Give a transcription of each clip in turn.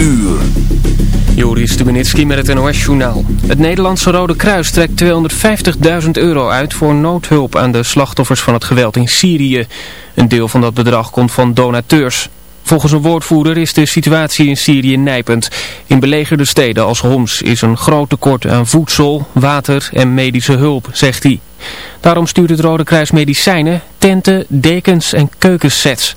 uur. Joris Stubenitski met het NOS-journaal. Het Nederlandse Rode Kruis trekt 250.000 euro uit voor noodhulp aan de slachtoffers van het geweld in Syrië. Een deel van dat bedrag komt van donateurs. Volgens een woordvoerder is de situatie in Syrië nijpend. In belegerde steden als Homs is een groot tekort aan voedsel, water en medische hulp, zegt hij. Daarom stuurt het Rode Kruis medicijnen, tenten, dekens en keukensets.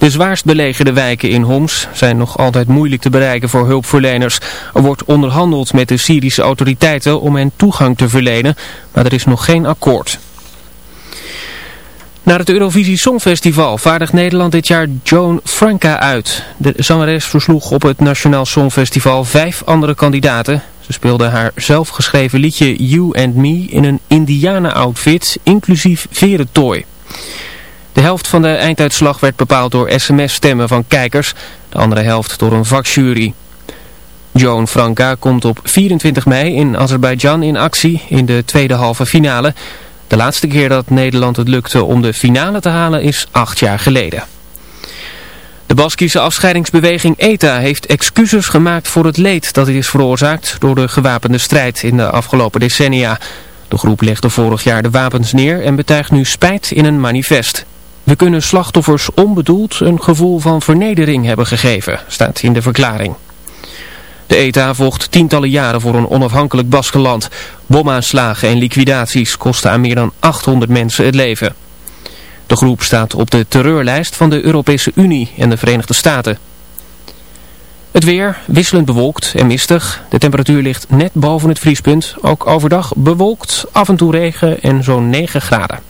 De zwaarst belegerde wijken in Homs zijn nog altijd moeilijk te bereiken voor hulpverleners. Er wordt onderhandeld met de Syrische autoriteiten om hen toegang te verlenen, maar er is nog geen akkoord. Naar het Eurovisie Songfestival vaardigt Nederland dit jaar Joan Franca uit. De zangeres versloeg op het Nationaal Songfestival vijf andere kandidaten. Ze speelde haar zelfgeschreven liedje You and Me in een Indiana-outfit, inclusief verentooi. De helft van de einduitslag werd bepaald door sms-stemmen van kijkers, de andere helft door een vakjury. Joan Franca komt op 24 mei in Azerbeidzjan in actie in de tweede halve finale. De laatste keer dat Nederland het lukte om de finale te halen is acht jaar geleden. De Baskische afscheidingsbeweging ETA heeft excuses gemaakt voor het leed dat is veroorzaakt door de gewapende strijd in de afgelopen decennia. De groep legde vorig jaar de wapens neer en betuigt nu spijt in een manifest. We kunnen slachtoffers onbedoeld een gevoel van vernedering hebben gegeven, staat in de verklaring. De ETA vocht tientallen jaren voor een onafhankelijk Baskenland. Bomaanslagen en liquidaties kosten aan meer dan 800 mensen het leven. De groep staat op de terreurlijst van de Europese Unie en de Verenigde Staten. Het weer wisselend bewolkt en mistig. De temperatuur ligt net boven het vriespunt. Ook overdag bewolkt, af en toe regen en zo'n 9 graden.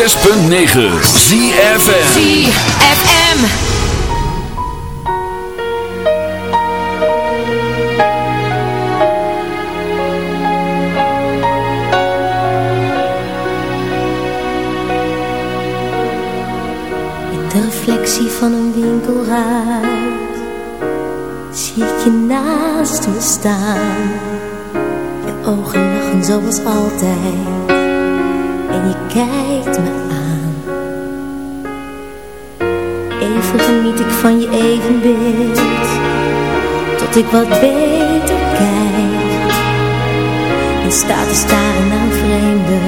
106.9 ZFN ik wat beter kijk. In staat te staren naar vreemden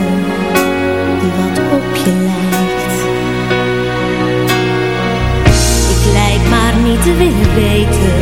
Die wat op je lijkt. Ik lijk maar niet te willen weten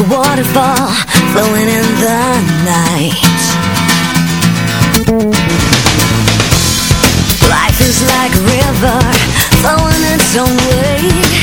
a waterfall flowing in the night. Life is like a river flowing its own way.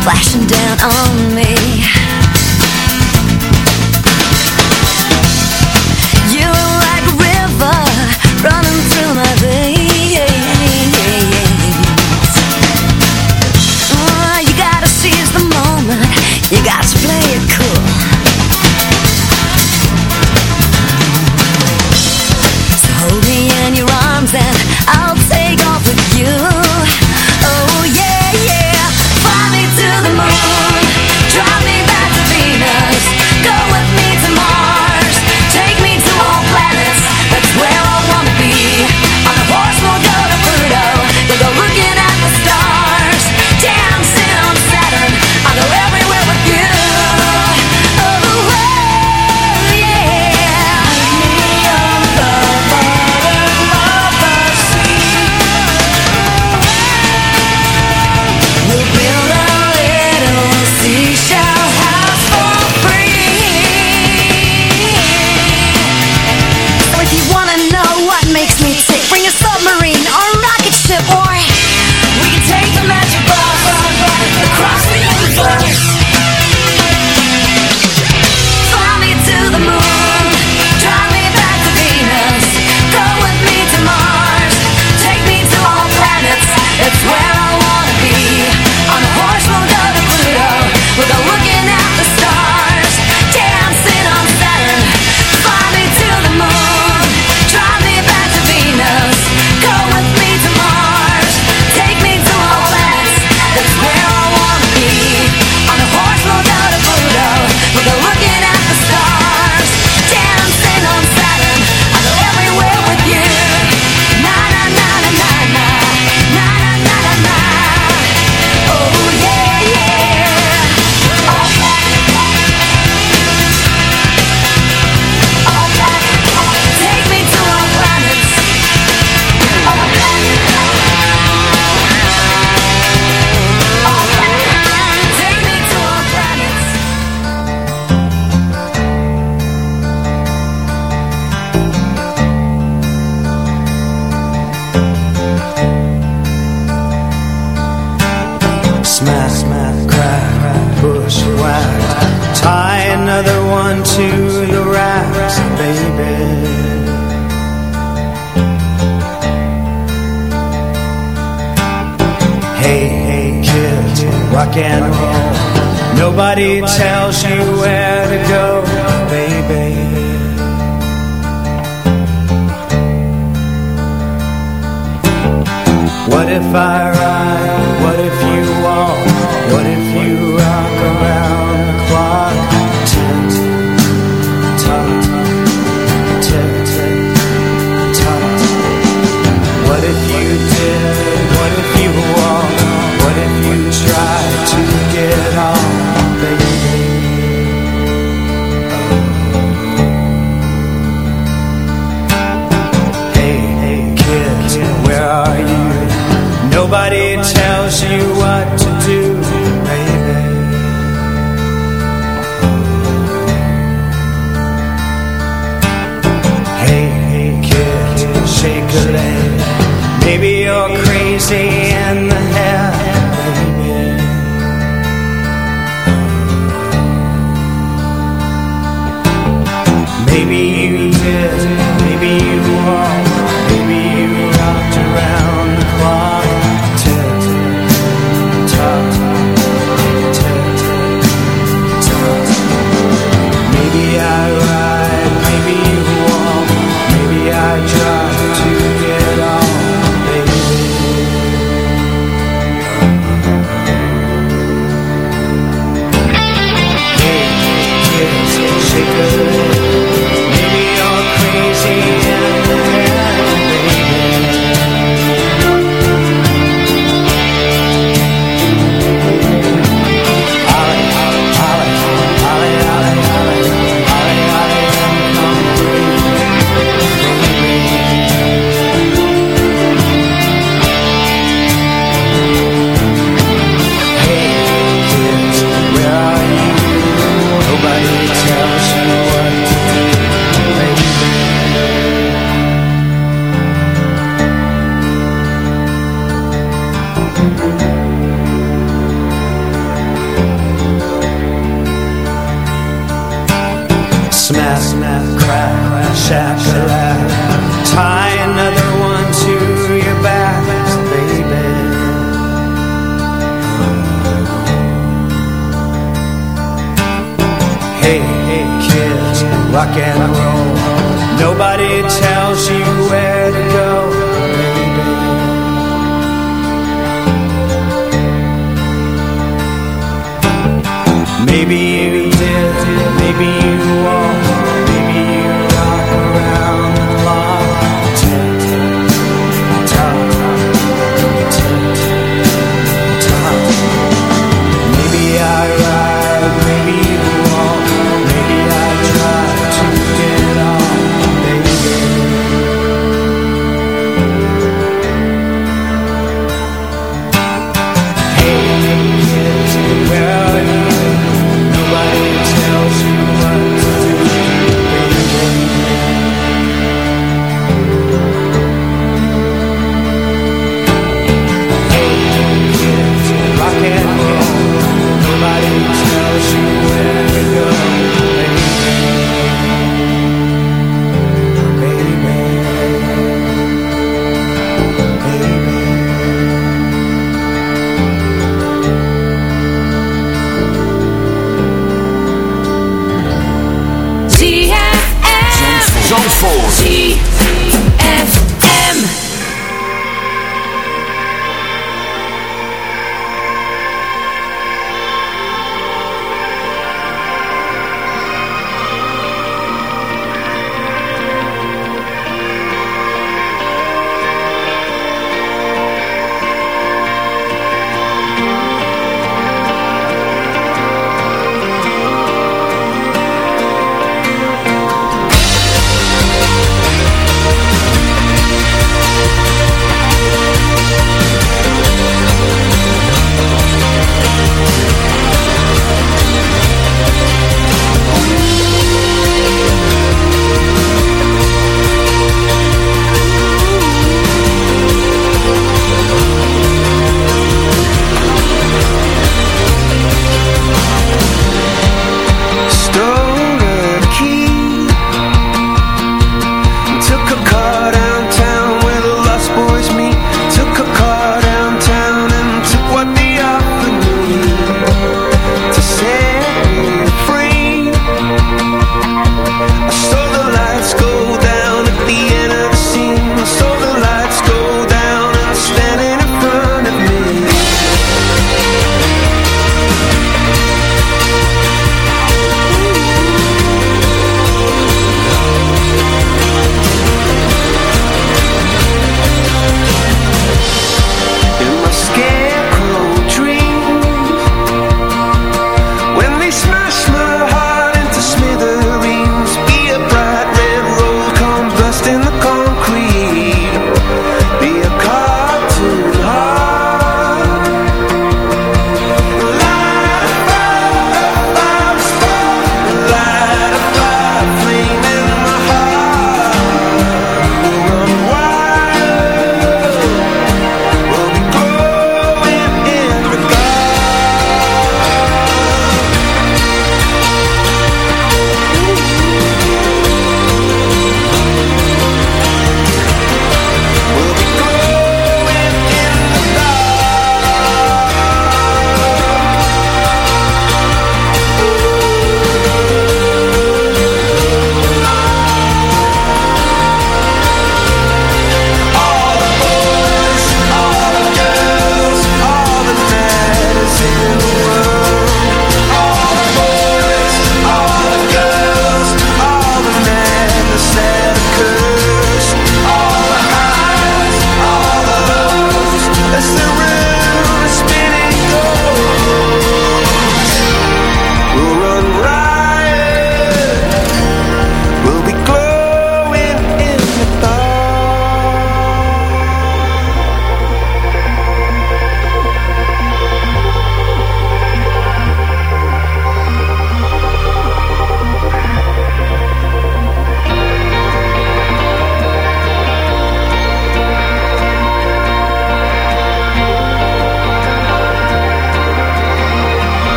splashing down on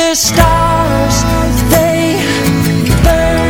the stars they burn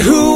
who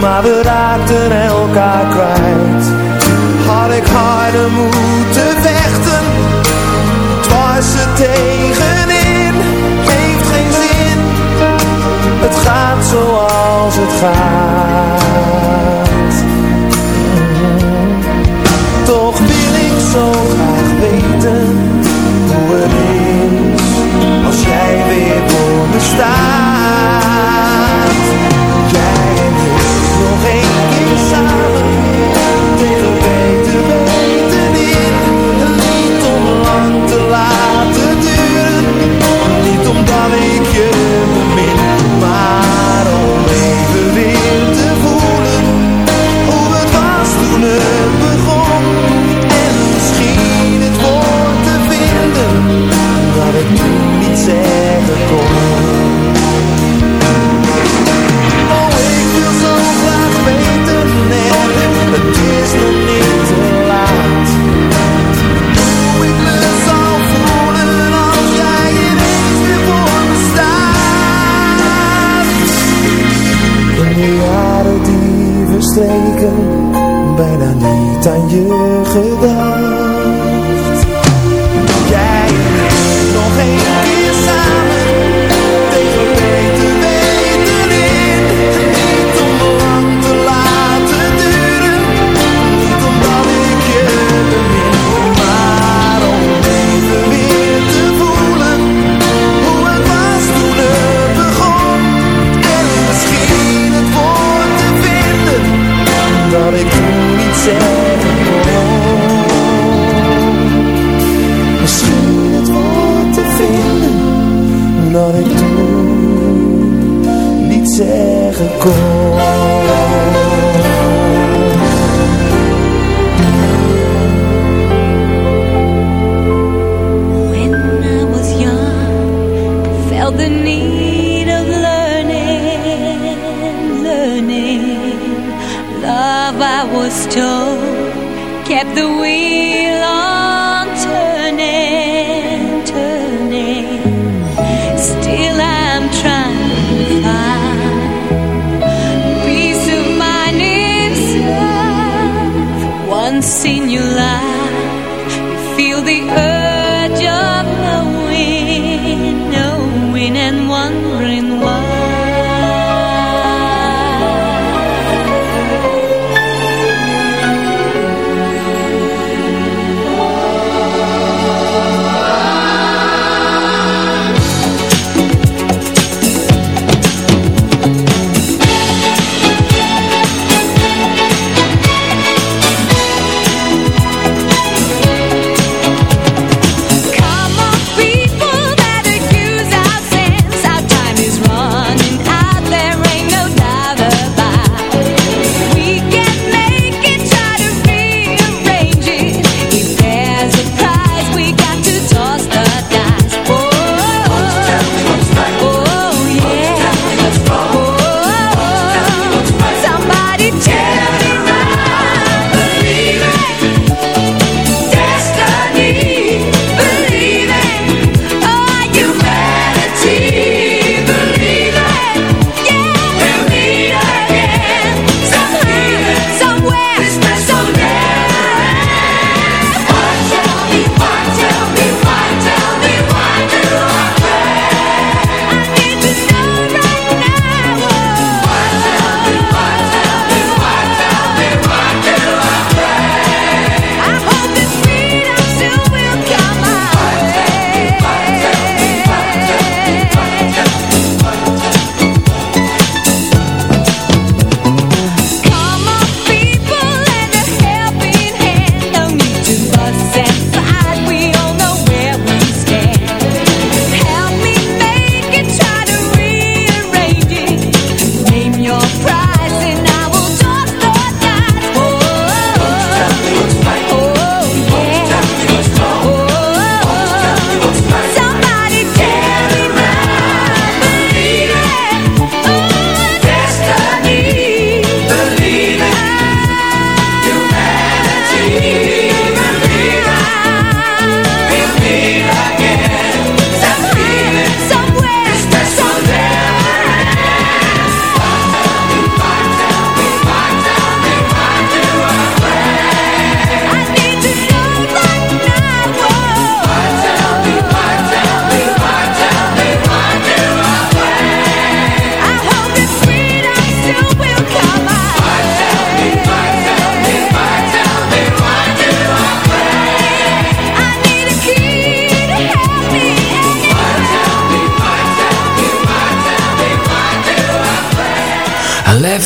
Maar we raakten elkaar kwijt. Had ik harder moeten vechten Dwars er tegenin Heeft geen zin. Het gaat zoals het gaat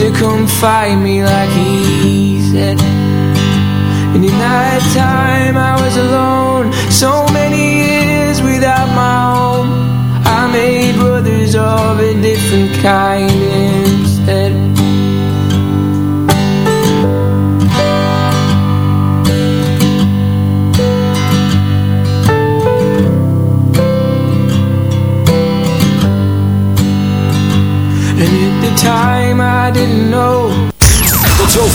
to come find me like he said. And in that time I was alone So many years without my home I made brothers of a different kind instead. And the time I